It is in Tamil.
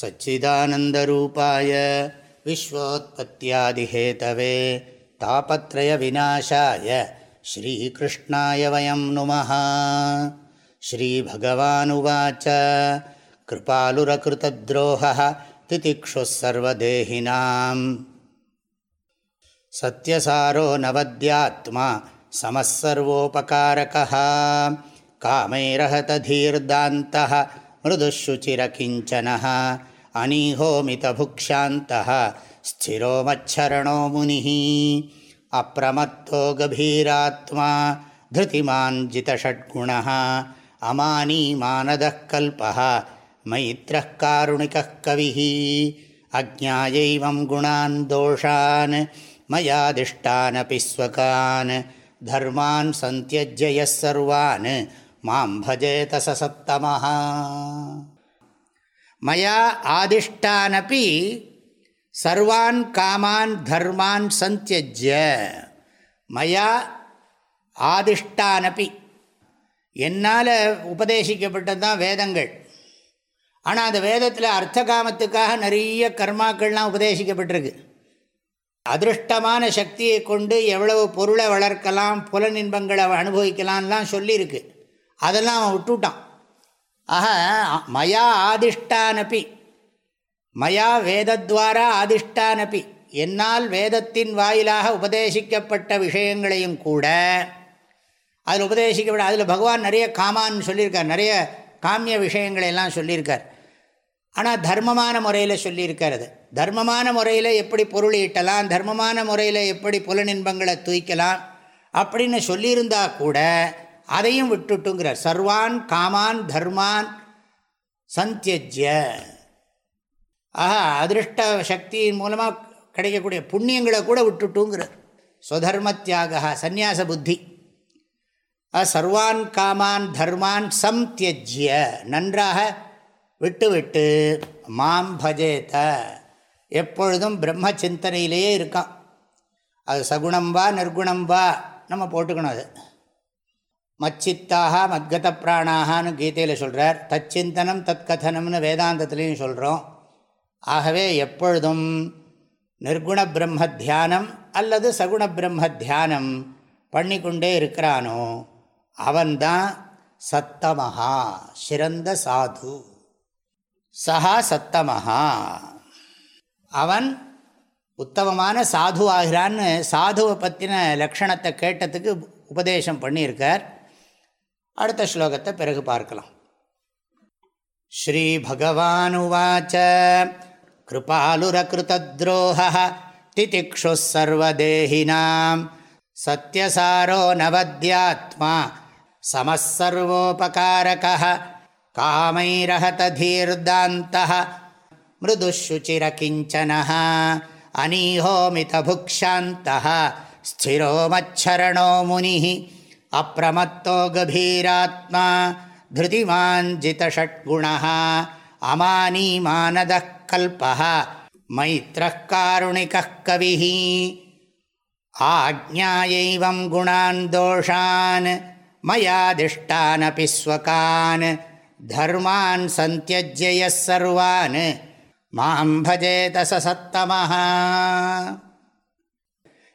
सच्चिदानन्दरूपाय विश्वोत्पत्त्यादिहेतवे तापत्रयविनाशाय श्रीकृष्णाय वयं नुमः। श्रीभगवानुवाच। कृपालुरकृतद्रोहः तितिक्षुः सर्वदेहिनाम्। सत्यसारो नवद्यात्मा समः सर्वोपकारकः। कामैरहतधीर्दान्तः मृदुशुचिरकिञ्चनः அனீஹோமிதபுக்ஷாந்தः ஸ்திரோ மச்சரணோ முனிः அப்பிரமத்தோ கபீராத்மா திருதிமாஞ்சிதஷட்குணः அமானீமானதः கல்பः மைத்ரः காருணிகः கவிः அஜாயைவம் குணான் தோஷான் மயாதிஷ்டானபி ஸ்வகான் தர்மான் சந்தியஜயசர்வான் மாம் பஜேதசத்தமாக மயா ஆதிஷ்டானபி சர்வான் காமான் தர்மான் சந்தியஜ்ய. மயா ஆதிஷ்டானபி. என்னால் உபதேசிக்கப்பட்டதுதான் வேதங்கள். ஆனால் அந்த வேதத்தில் அர்த்த காமத்துக்காக நிறைய கர்மாக்கள்லாம் உபதேசிக்கப்பட்டிருக்கு. அதிருஷ்டமான சக்தியை கொண்டு எவ்வளவு பொருளை வளர்க்கலாம் புலநின்பங்களை அனுபவிக்கலாம்லாம் சொல்லியிருக்கு. அதெல்லாம் அவன் விட்டுவிட்டான் ஆக மயா ஆதிஷ்டானபி. மயா வேதத்வாரா ஆதிஷ்டானபி. என்னால் வேதத்தின் வாயிலாக உபதேசிக்கப்பட்ட விஷயங்களையும் கூட அதில் உபதேசிக்கப்பட அதில் பகவான் நிறைய காமான்னு சொல்லியிருக்கார். நிறைய காமிய விஷயங்களையெல்லாம் சொல்லியிருக்கார். ஆனால் தர்மமான முறையில் சொல்லியிருக்கார் அது. தர்மமான முறையில் எப்படி பொருள் ஈட்டலாம் தர்மமான முறையில் எப்படி புலநின்பங்களை தூய்க்கலாம் அப்படின்னு சொல்லியிருந்தா கூட அதையும் விட்டுட்டுங்கிறார். சர்வான் காமான் தர்மான் சந்தியஜ்ய. ஆஹா அதிருஷ்ட சக்தியின் மூலமாக கிடைக்கக்கூடிய புண்ணியங்களை கூட விட்டுட்டுங்கிறார். சுதர்ம தியாக சந்நியாச புத்தி. சர்வான் காமான் தர்மான் சம்தியஜ்ய. நன்றாக விட்டு விட்டு மாம் பஜேத. எப்பொழுதும் பிரம்ம சிந்தனையிலேயே இருக்கான். அது சகுணம் வா நிர்குணம் வா நம்ம போட்டுக்கணும் அது. மச்சித்தாக மத்கத பிராணாகான்னு கீதையில் சொல்கிறார் தச்சிந்தனம் தற்கதனம்னு வேதாந்தத்துலேயும் சொல்கிறோம் ஆகவே எப்பொழுதும் நிர்குண பிரம்ம தியானம் அல்லது சகுண பிரம்ம தியானம் பண்ணிக்கொண்டே இருக்கிறானோ அவன்தான் சத்தமஹா சிறந்த சாது. சஹா சத்தமஹா. அவன் உத்தமமான சாது ஆகிறான்னு சாதுவை பற்றின லக்ஷணத்தை கேட்டதுக்கு உபதேசம் பண்ணியிருக்கார். அடுத்த ஸ்லோகத்தை பிறகு பார்க்கலாம் ஸ்ரீபகவானுவாச்ச कृपालुरकृतद्रोहः तितिक्षुः सर्वदेहिनां सत्यसारो नवद्यात्मा समः सर्वोपकारकः कामैरहतधीर्दान्तः मृदुशुचिरकिञ्चनः अनीहोमितभुक्षान्तः स्थिरो मच्छरणो मुनिः அப்பிரமத்தோ கபீராத்மா திருதிமாஞ்சிதஷட்குணः அமானிமானதः கல்பः மைத்திரः காருணிகः கவிः ஆக்ஞாயைவம் குணான் தோஷான் மயாதிஷ்டானபி ஸ்வகான் தர்மான் சந்தியஜ்யயஸ் சர்வான் மாம் பஜேதச சத்தமாக